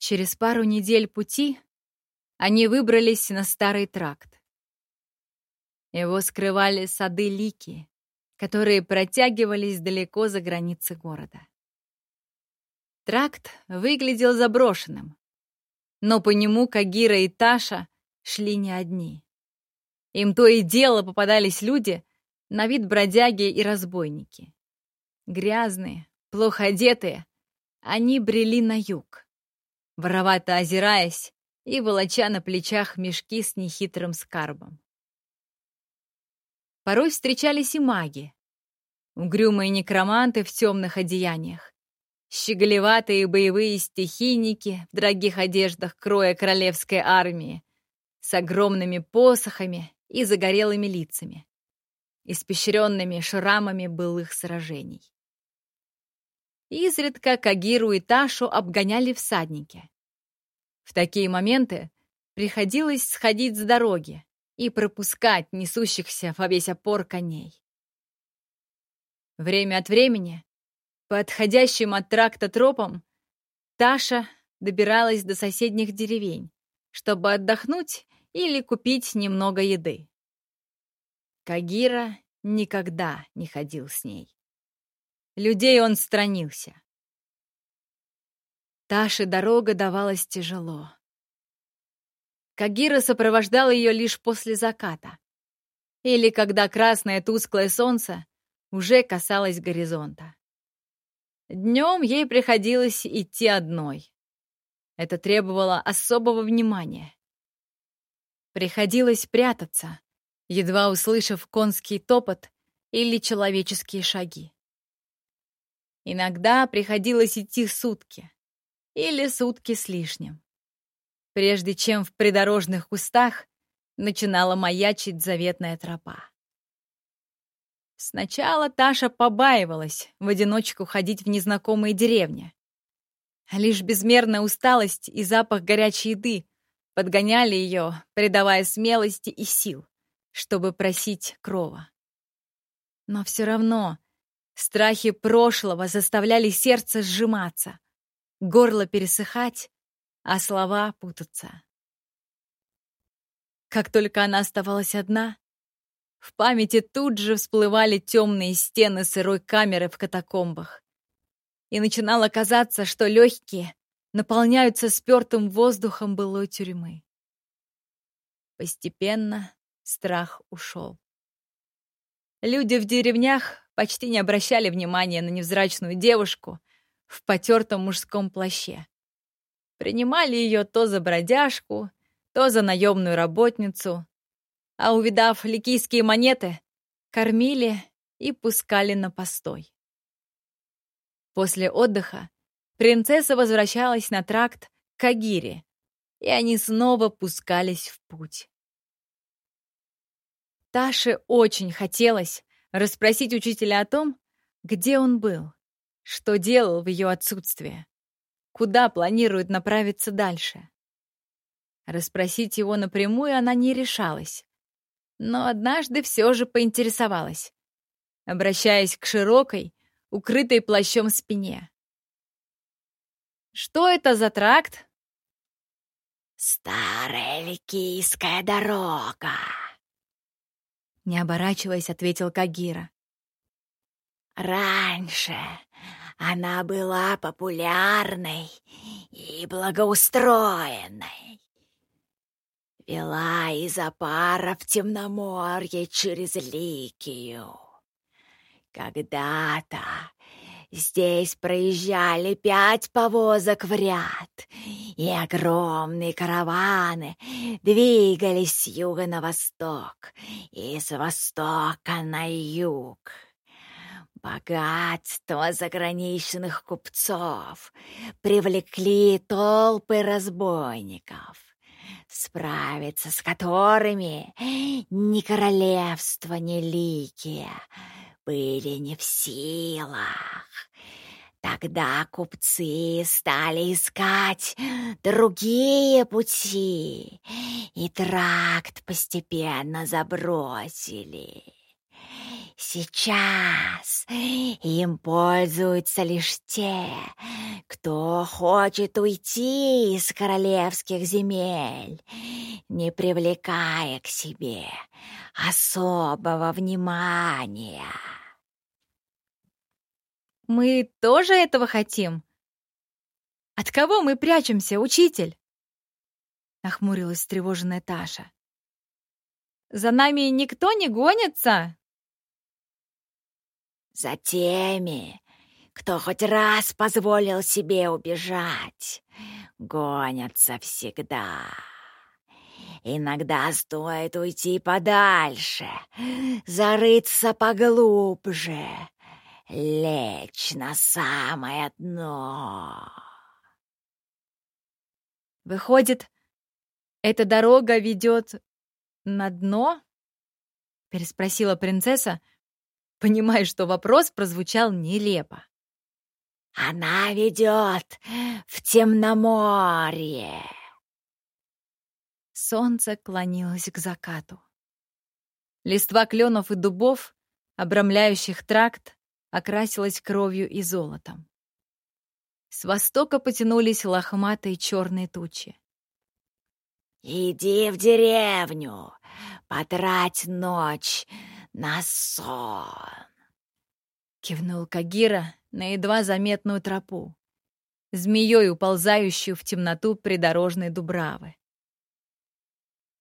Через пару недель пути они выбрались на старый тракт. Его скрывали сады Лики, которые протягивались далеко за границы города. Тракт выглядел заброшенным, но по нему Кагира и Таша шли не одни. Им то и дело попадались люди, на вид бродяги и разбойники. Грязные, плохо одетые, они брели на юг, воровато озираясь и волоча на плечах мешки с нехитрым скарбом. Порой встречались и маги, угрюмые некроманты в темных одеяниях, щеголеватые боевые стихийники в дорогих одеждах кроя королевской армии, с огромными посохами и загорелыми лицами, испещренными шрамами былых сражений. Изредка Кагиру и Ташу обгоняли всадники. В такие моменты приходилось сходить с дороги и пропускать несущихся во весь опор коней. Время от времени, по отходящим от тракта тропам, Таша добиралась до соседних деревень, чтобы отдохнуть или купить немного еды. Кагира никогда не ходил с ней. Людей он странился. Таше дорога давалась тяжело. Кагира сопровождал ее лишь после заката, или когда красное тусклое солнце уже касалось горизонта. Днем ей приходилось идти одной. Это требовало особого внимания. Приходилось прятаться, едва услышав конский топот или человеческие шаги. Иногда приходилось идти сутки или сутки с лишним, прежде чем в придорожных кустах начинала маячить заветная тропа. Сначала Таша побаивалась в одиночку ходить в незнакомые деревни. Лишь безмерная усталость и запах горячей еды подгоняли ее, придавая смелости и сил, чтобы просить крова. Но все равно страхи прошлого заставляли сердце сжиматься, горло пересыхать, а слова путаться. Как только она оставалась одна, в памяти тут же всплывали темные стены сырой камеры в катакомбах. И начинало казаться, что легкие наполняются спертым воздухом былой тюрьмы. Постепенно страх ушел. Люди в деревнях почти не обращали внимания на невзрачную девушку в потертом мужском плаще. Принимали ее то за бродяжку, то за наемную работницу, а увидав ликийские монеты, кормили и пускали на постой. После отдыха принцесса возвращалась на тракт к Агире, и они снова пускались в путь. Таше очень хотелось расспросить учителя о том, где он был, что делал в ее отсутствие, куда планирует направиться дальше. Расспросить его напрямую она не решалась, но однажды все же поинтересовалась, обращаясь к широкой, укрытой плащом спине. Что это за тракт? Старая Ликийская дорога. Не оборачиваясь, ответил Кагира. Раньше она была популярной и благоустроенной. Вела из Апара в Темноморье через Ликию. Когда-то Здесь проезжали пять повозок в ряд, и огромные караваны двигались с юга на восток и с востока на юг. Богатство заграничных купцов привлекли толпы разбойников, справиться с которыми ни королевство, ни ликия были не в силах. Тогда купцы стали искать другие пути, и тракт постепенно забросили. Сейчас им пользуются лишь те, кто хочет уйти из королевских земель, не привлекая к себе особого внимания. Мы тоже этого хотим? От кого мы прячемся, учитель? Нахмурилась встревоженная Таша. За нами никто не гонится? За теми, кто хоть раз позволил себе убежать, гонятся всегда. Иногда стоит уйти подальше, зарыться поглубже, лечь на самое дно. Выходит, эта дорога ведет на дно? Переспросила принцесса, понимая, что вопрос прозвучал нелепо. «Она ведет в темноморье!» Солнце клонилось к закату. Листва кленов и дубов, обрамляющих тракт, окрасилась кровью и золотом. С востока потянулись лохматые черные тучи. «Иди в деревню, потрать ночь на сон!» Кивнул Кагира на едва заметную тропу, змеей уползающую в темноту придорожной дубравы.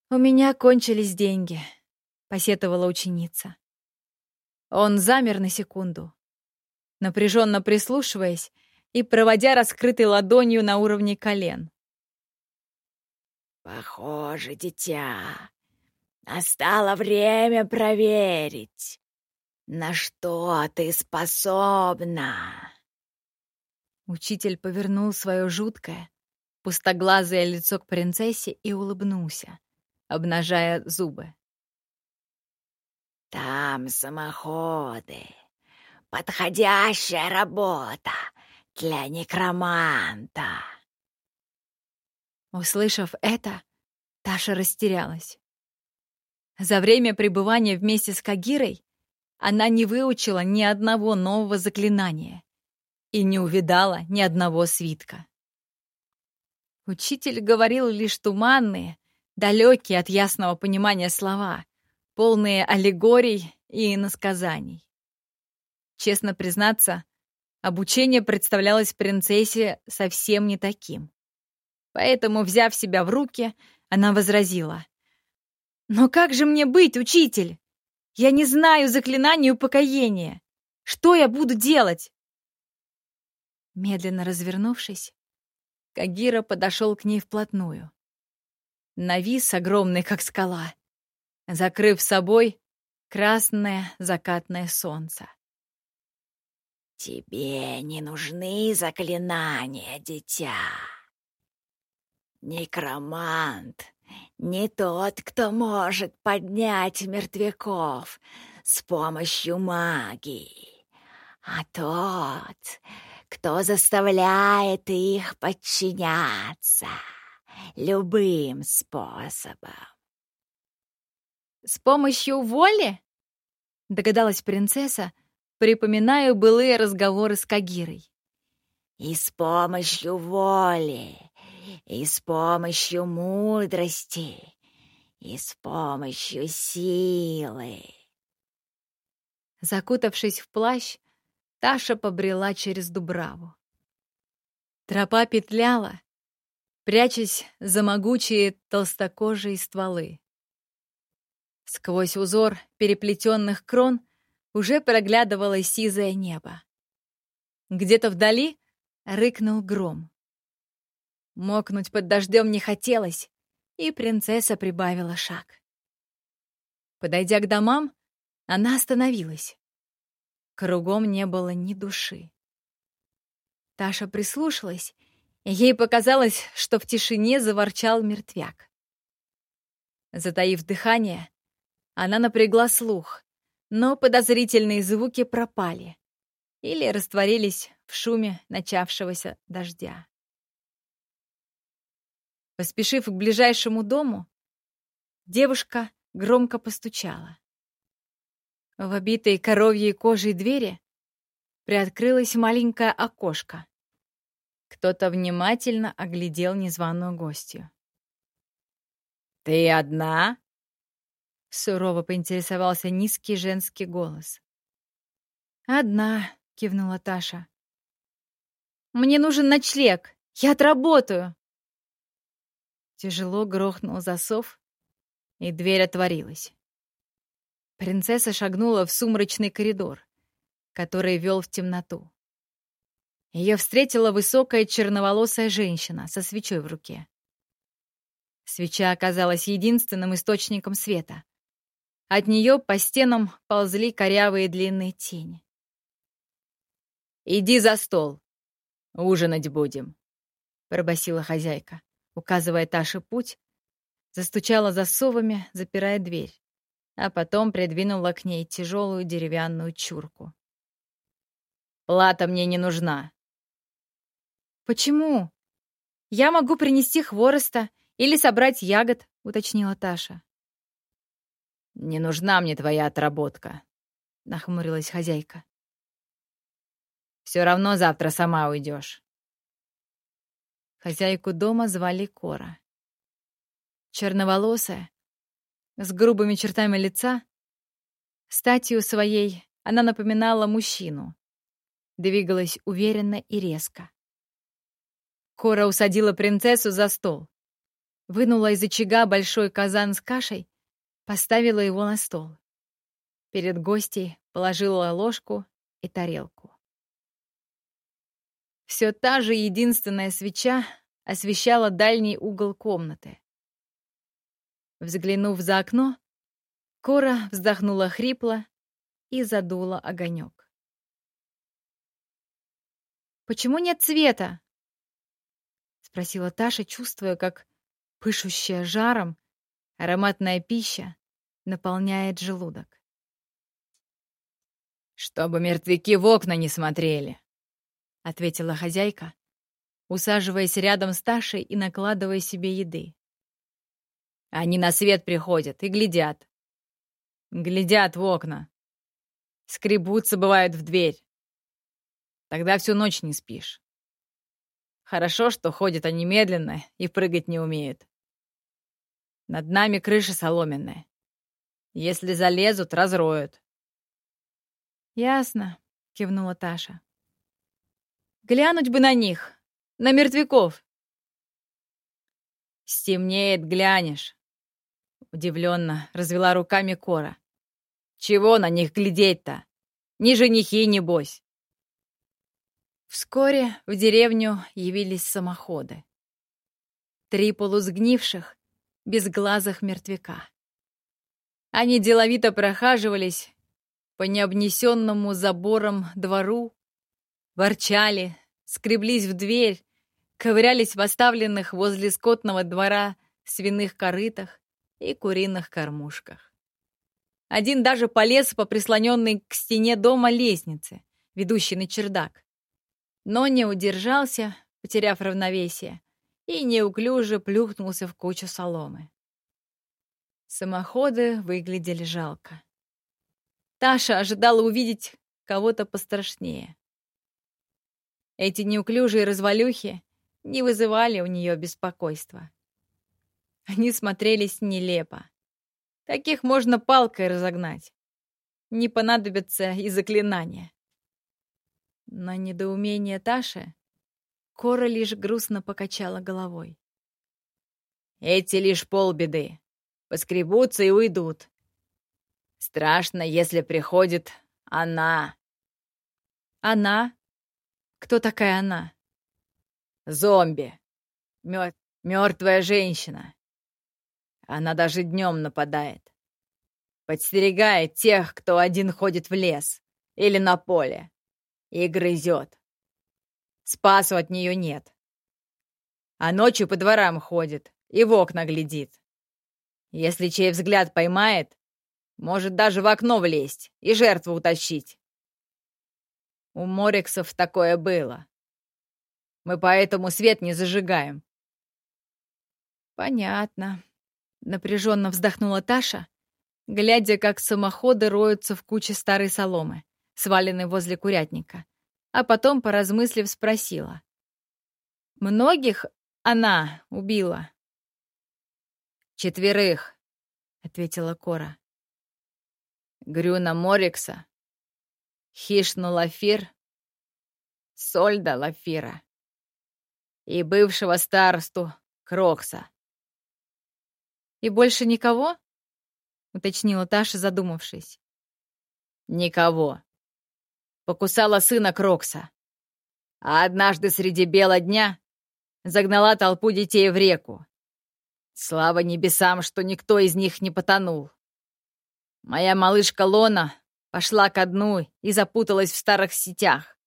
«У меня кончились деньги», — посетовала ученица. Он замер на секунду, напряженно прислушиваясь и проводя раскрытой ладонью на уровне колен. «Похоже, дитя, Настало время проверить, на что ты способна. Учитель повернул свое жуткое, пустоглазое лицо к принцессе и улыбнулся, обнажая зубы. Там самоходы. Подходящая работа для некроманта. Услышав это, Таша растерялась. За время пребывания вместе с Кагирой она не выучила ни одного нового заклинания и не увидала ни одного свитка. Учитель говорил лишь туманные, далекие от ясного понимания слова, полные аллегорий и иносказаний. Честно признаться, обучение представлялось принцессе совсем не таким. Поэтому, взяв себя в руки, она возразила. «Но как же мне быть, учитель? Я не знаю заклинания упокоения. Что я буду делать?» Медленно развернувшись, Кагира подошел к ней вплотную. Навис огромный, как скала, закрыв собой красное закатное солнце. «Тебе не нужны заклинания, дитя. Некромант не тот, кто может поднять мертвяков с помощью магии, а тот, кто заставляет их подчиняться любым способом. «С помощью воли?» — догадалась принцесса, припоминая былые разговоры с Кагирой. «И с помощью воли и с помощью мудрости, и с помощью силы. Закутавшись в плащ, Таша побрела через Дубраву. Тропа петляла, прячась за могучие толстокожие стволы. Сквозь узор переплетенных крон уже проглядывало сизое небо. Где-то вдали рыкнул гром. Мокнуть под дождем не хотелось, и принцесса прибавила шаг. Подойдя к домам, она остановилась. Кругом не было ни души. Таша прислушалась, ей показалось, что в тишине заворчал мертвяк. Затаив дыхание, она напрягла слух, но подозрительные звуки пропали или растворились в шуме начавшегося дождя. Поспешив к ближайшему дому, девушка громко постучала. В обитой коровьей кожей двери приоткрылось маленькое окошко. Кто-то внимательно оглядел незваную гостью. «Ты одна?» — сурово поинтересовался низкий женский голос. «Одна», — кивнула Таша. «Мне нужен ночлег. Я отработаю». Тяжело грохнул засов, и дверь отворилась. Принцесса шагнула в сумрачный коридор, который вел в темноту. Ее встретила высокая черноволосая женщина со свечой в руке. Свеча оказалась единственным источником света. От нее по стенам ползли корявые длинные тени. «Иди за стол. Ужинать будем», — пробасила хозяйка, указывая Таше путь, застучала засовами, запирая дверь, а потом придвинула к ней тяжелую деревянную чурку. «Плата мне не нужна». «Почему? Я могу принести хвороста или собрать ягод», — уточнила Таша. «Не нужна мне твоя отработка», — нахмурилась хозяйка. «Все равно завтра сама уйдешь». Хозяйку дома звали Кора. Черноволосая, с грубыми чертами лица, статью своей она напоминала мужчину. Двигалась уверенно и резко. Кора усадила принцессу за стол. Вынула из очага большой казан с кашей Поставила его на стол. Перед гостей положила ложку и тарелку. Все та же единственная свеча освещала дальний угол комнаты. Взглянув за окно, Кора вздохнула хрипло и задула огонек. «Почему нет цвета?» — спросила Таша, чувствуя, как пышущая жаром ароматная пища наполняет желудок. «Чтобы мертвяки в окна не смотрели», — ответила хозяйка, усаживаясь рядом с Ташей и накладывая себе еды. «Они на свет приходят и глядят. Глядят в окна. Скребутся, бывают, в дверь. Тогда всю ночь не спишь. Хорошо, что ходят они медленно и прыгать не умеют. Над нами крыша соломенная. Если залезут, разроют. «Ясно», — кивнула Таша. «Глянуть бы на них, на мертвяков». «Стемнеет, глянешь», — удивленно развела руками Кора. «Чего на них глядеть-то? Ни женихи, небось». Вскоре в деревню явились самоходы. Три полусгнивших, безглазых мертвяка. Они деловито прохаживались по необнесенному забором двору, ворчали, скреблись в дверь, ковырялись в оставленных возле скотного двора свиных корытах и куриных кормушках. Один даже полез по прислоненной к стене дома лестнице, ведущей на чердак. Но не удержался, потеряв равновесие, и неуклюже плюхнулся в кучу соломы. Самоходы выглядели жалко. Таша ожидала увидеть кого-то пострашнее. Эти неуклюжие развалюхи не вызывали у нее беспокойства. Они смотрелись нелепо. Таких можно палкой разогнать. Не понадобятся и заклинания. На недоумение Таши Кора лишь грустно покачала головой. «Эти лишь полбеды поскребутся и уйдут. Страшно, если приходит она. Она? Кто такая она? Зомби. Мер... Мертвая женщина. Она даже днем нападает. Подстерегает тех, кто один ходит в лес или на поле, и грызет. Спасу от нее нет. А ночью по дворам ходит и в окна глядит. Если чей взгляд поймает, может даже в окно влезть и жертву утащить. У Морексов такое было. Мы поэтому свет не зажигаем. Понятно. Напряженно вздохнула Таша, глядя, как самоходы роются в куче старой соломы, сваленной возле курятника, а потом, поразмыслив, спросила. «Многих она убила?» «Четверых», — ответила Кора. «Грюна Морикса, Хишну Лафир, Сольда Лафира и бывшего старосту Крокса». «И больше никого?» — уточнила Таша, задумавшись. «Никого. Покусала сына Крокса. А однажды среди бела дня загнала толпу детей в реку. Слава небесам, что никто из них не потонул. Моя малышка Лона пошла ко дну и запуталась в старых сетях.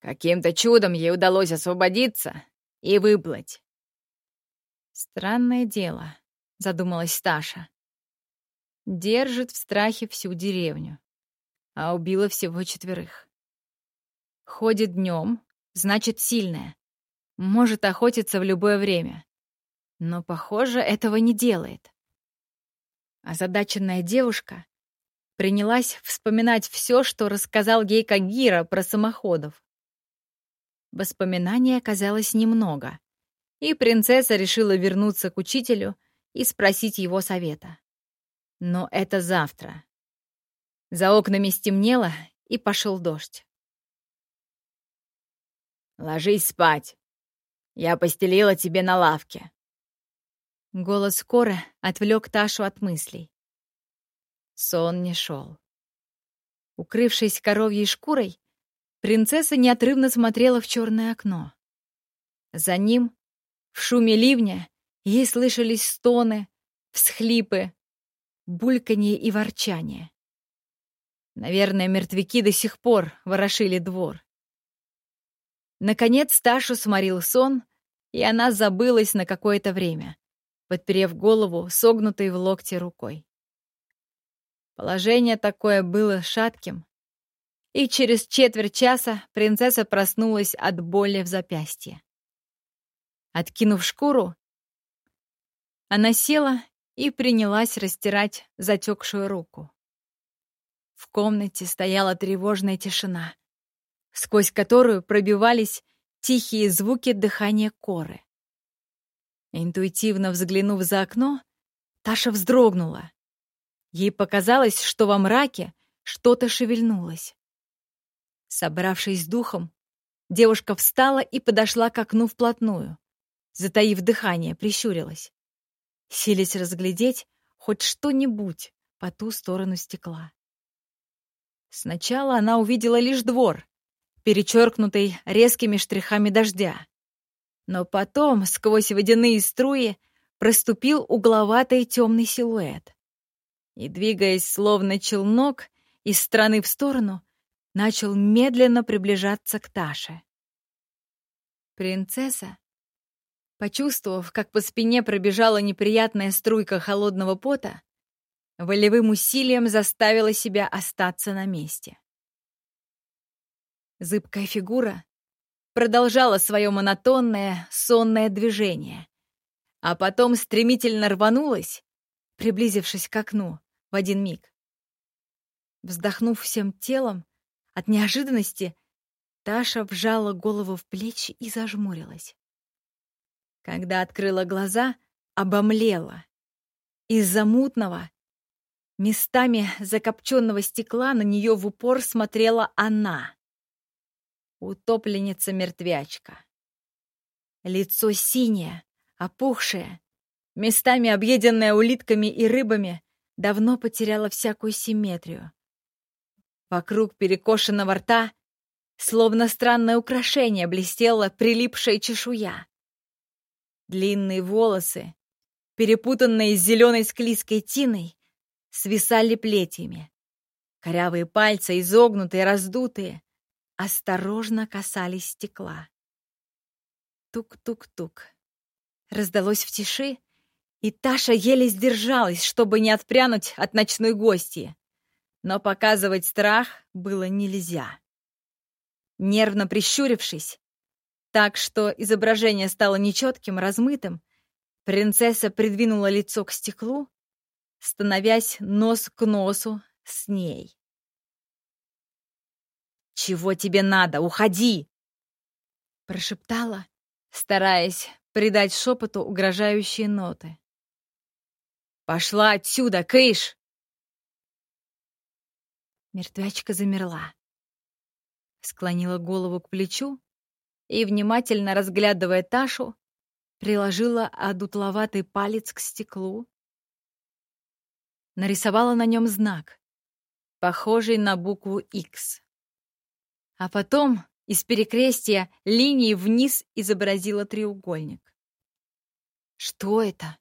Каким-то чудом ей удалось освободиться и выплыть. «Странное дело», — задумалась Таша. Держит в страхе всю деревню, а убила всего четверых. Ходит днем, значит, сильная. Может охотиться в любое время. Но, похоже, этого не делает. Озадаченная девушка принялась вспоминать все, что рассказал ей Кагира про самоходов. Воспоминаний оказалось немного, и принцесса решила вернуться к учителю и спросить его совета. Но это завтра. За окнами стемнело, и пошел дождь. «Ложись спать. Я постелила тебе на лавке». Голос Коры отвлек Ташу от мыслей. Сон не шел. Укрывшись коровьей шкурой, принцесса неотрывно смотрела в черное окно. За ним, в шуме ливня, ей слышались стоны, всхлипы, бульканье и ворчание. Наверное, мертвяки до сих пор ворошили двор. Наконец Ташу сморил сон, и она забылась на какое-то время, подперев голову согнутой в локте рукой. Положение такое было шатким, и через четверть часа принцесса проснулась от боли в запястье. Откинув шкуру, она села и принялась растирать затекшую руку. В комнате стояла тревожная тишина, сквозь которую пробивались тихие звуки дыхания коры. Интуитивно взглянув за окно, Таша вздрогнула. Ей показалось, что во мраке что-то шевельнулось. Собравшись с духом, девушка встала и подошла к окну вплотную. Затаив дыхание, прищурилась силясь разглядеть хоть что-нибудь по ту сторону стекла. Сначала она увидела лишь двор, перечеркнутый резкими штрихами дождя. Но потом, сквозь водяные струи, проступил угловатый темный силуэт. И, двигаясь словно челнок из стороны в сторону, начал медленно приближаться к Таше. Принцесса Почувствовав, как по спине пробежала неприятная струйка холодного пота, волевым усилием заставила себя остаться на месте. Зыбкая фигура продолжала свое монотонное, сонное движение, а потом стремительно рванулась, приблизившись к окну в один миг. Вздохнув всем телом, от неожиданности Таша вжала голову в плечи и зажмурилась. Когда открыла глаза, обомлела. Из-за мутного, местами закопченного стекла на нее в упор смотрела она. Утопленница-мертвячка. Лицо синее, опухшее, местами объеденное улитками и рыбами, давно потеряло всякую симметрию. Вокруг перекошенного рта, словно странное украшение, блестела прилипшая чешуя. Длинные волосы, перепутанные с зеленой склизкой тиной, свисали плетьями. Корявые пальцы, изогнутые, раздутые, осторожно касались стекла. Тук-тук-тук. Раздалось в тиши, и Таша еле сдержалась, чтобы не отпрянуть от ночной гости. Но показывать страх было нельзя. Нервно прищурившись, так что изображение стало нечетким, размытым. Принцесса придвинула лицо к стеклу становясь нос к носу с ней. «Чего тебе надо? Уходи!» Прошептала, стараясь придать шепоту угрожающие ноты. «Пошла отсюда, Кыш!» Мертвячка замерла, склонила голову к плечу и, внимательно разглядывая Ташу, приложила одутловатый палец к стеклу, нарисовала на нем знак, похожий на букву X. А потом из перекрестия линии вниз изобразила треугольник. «Что это?»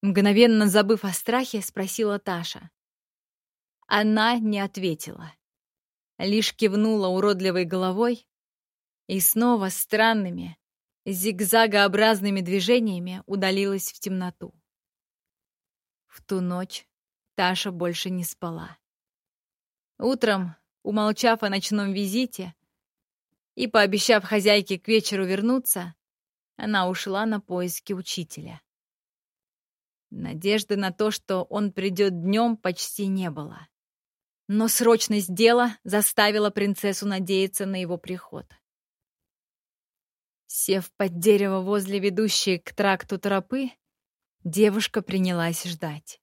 Мгновенно забыв о страхе, спросила Таша. Она не ответила. Лишь кивнула уродливой головой и снова странными, зигзагообразными движениями удалилась в темноту. В ту ночь Таша больше не спала. Утром, умолчав о ночном визите и пообещав хозяйке к вечеру вернуться, она ушла на поиски учителя. Надежды на то, что он придет днем, почти не было. Но срочность дела заставила принцессу надеяться на его приход. Сев под дерево возле ведущей к тракту тропы, девушка принялась ждать.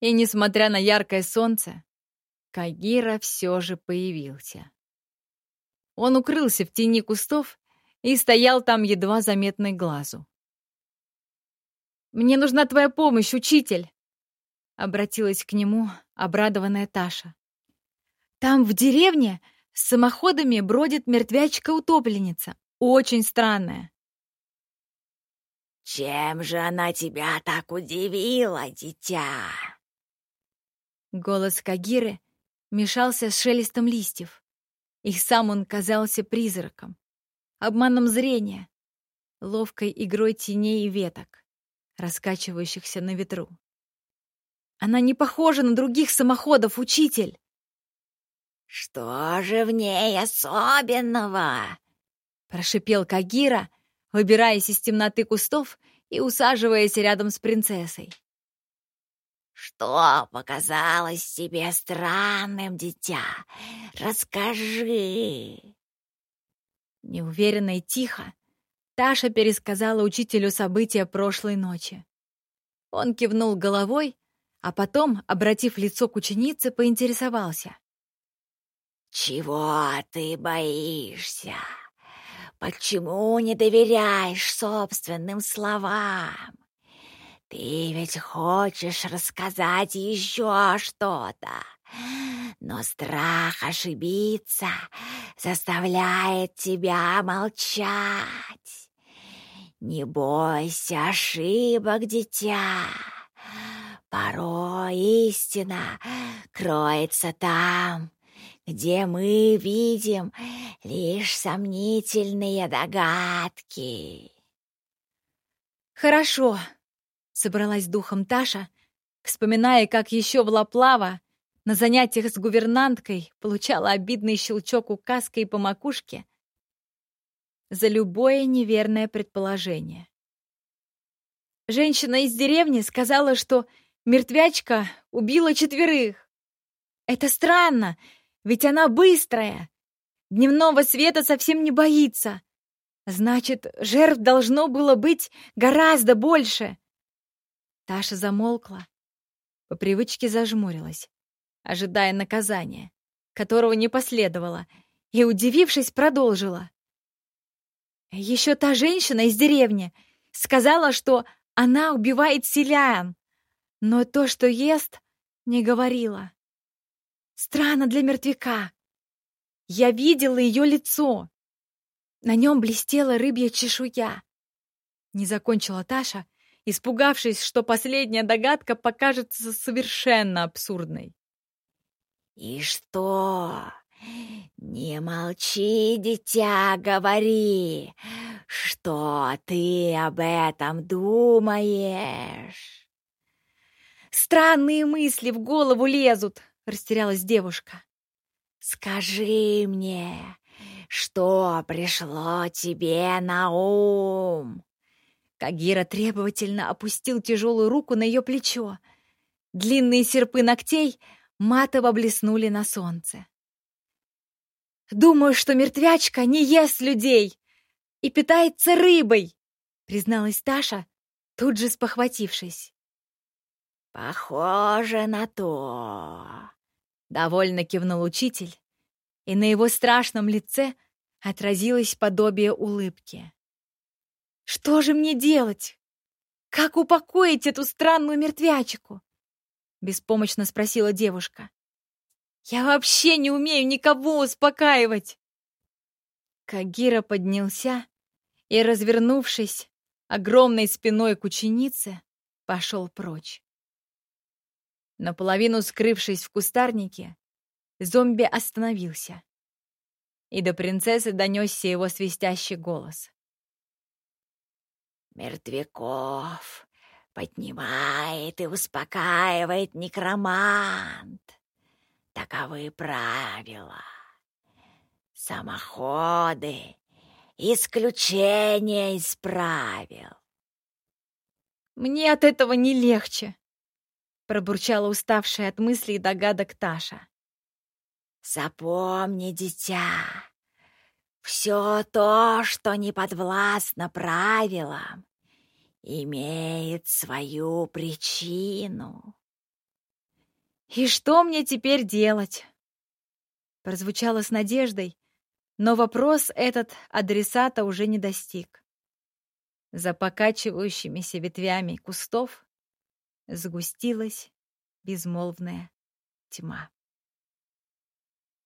И, несмотря на яркое солнце, Кагира все же появился. Он укрылся в тени кустов и стоял там едва заметный глазу. «Мне нужна твоя помощь, учитель!» Обратилась к нему обрадованная Таша. «Там, в деревне, с самоходами бродит мертвячка-утопленница. Очень странная». «Чем же она тебя так удивила, дитя?» Голос Кагиры мешался с шелестом листьев. И сам он казался призраком, обманом зрения, ловкой игрой теней и веток, раскачивающихся на ветру. Она не похожа на других самоходов, учитель. Что же в ней особенного? Прошипел Кагира, выбираясь из темноты кустов и усаживаясь рядом с принцессой. Что показалось тебе странным, дитя? Расскажи. Неуверенно и тихо Таша пересказала учителю события прошлой ночи. Он кивнул головой, а потом, обратив лицо к ученице, поинтересовался. «Чего ты боишься? Почему не доверяешь собственным словам? Ты ведь хочешь рассказать еще что-то, но страх ошибиться заставляет тебя молчать. Не бойся ошибок, дитя». Порой истина кроется там, где мы видим лишь сомнительные догадки. «Хорошо», — собралась духом Таша, вспоминая, как еще в Лаплава на занятиях с гувернанткой получала обидный щелчок указкой по макушке за любое неверное предположение. Женщина из деревни сказала, что Мертвячка убила четверых. Это странно, ведь она быстрая. Дневного света совсем не боится. Значит, жертв должно было быть гораздо больше. Таша замолкла, по привычке зажмурилась, ожидая наказания, которого не последовало, и, удивившись, продолжила. Еще та женщина из деревни сказала, что она убивает селян. Но то, что ест, не говорила. Странно для мертвяка. Я видела ее лицо. На нем блестела рыбья чешуя. Не закончила Таша, испугавшись, что последняя догадка покажется совершенно абсурдной. «И что? Не молчи, дитя, говори, что ты об этом думаешь?» Странные мысли в голову лезут, растерялась девушка. Скажи мне, что пришло тебе на ум? Кагира требовательно опустил тяжелую руку на ее плечо. Длинные серпы ногтей матово блеснули на солнце. «Думаю, что мертвячка не ест людей и питается рыбой», призналась Таша, тут же спохватившись. «Похоже на то», — довольно кивнул учитель, и на его страшном лице отразилось подобие улыбки. «Что же мне делать? Как упокоить эту странную мертвячку?» — беспомощно спросила девушка. «Я вообще не умею никого успокаивать!» Кагира поднялся и, развернувшись, огромной спиной к ученице, пошел прочь. Наполовину скрывшись в кустарнике, зомби остановился. И до принцессы донесся его свистящий голос. «Мертвяков поднимает и успокаивает некромант. Таковы правила. Самоходы — исключение из правил. «Мне от этого не легче», — пробурчала уставшая от мыслей и догадок Таша. «Запомни, дитя, все то, что не подвластно правилам, имеет свою причину. «И что мне теперь делать?» Прозвучало с надеждой, но вопрос этот адресата уже не достиг. За покачивающимися ветвями кустов сгустилась безмолвная тьма.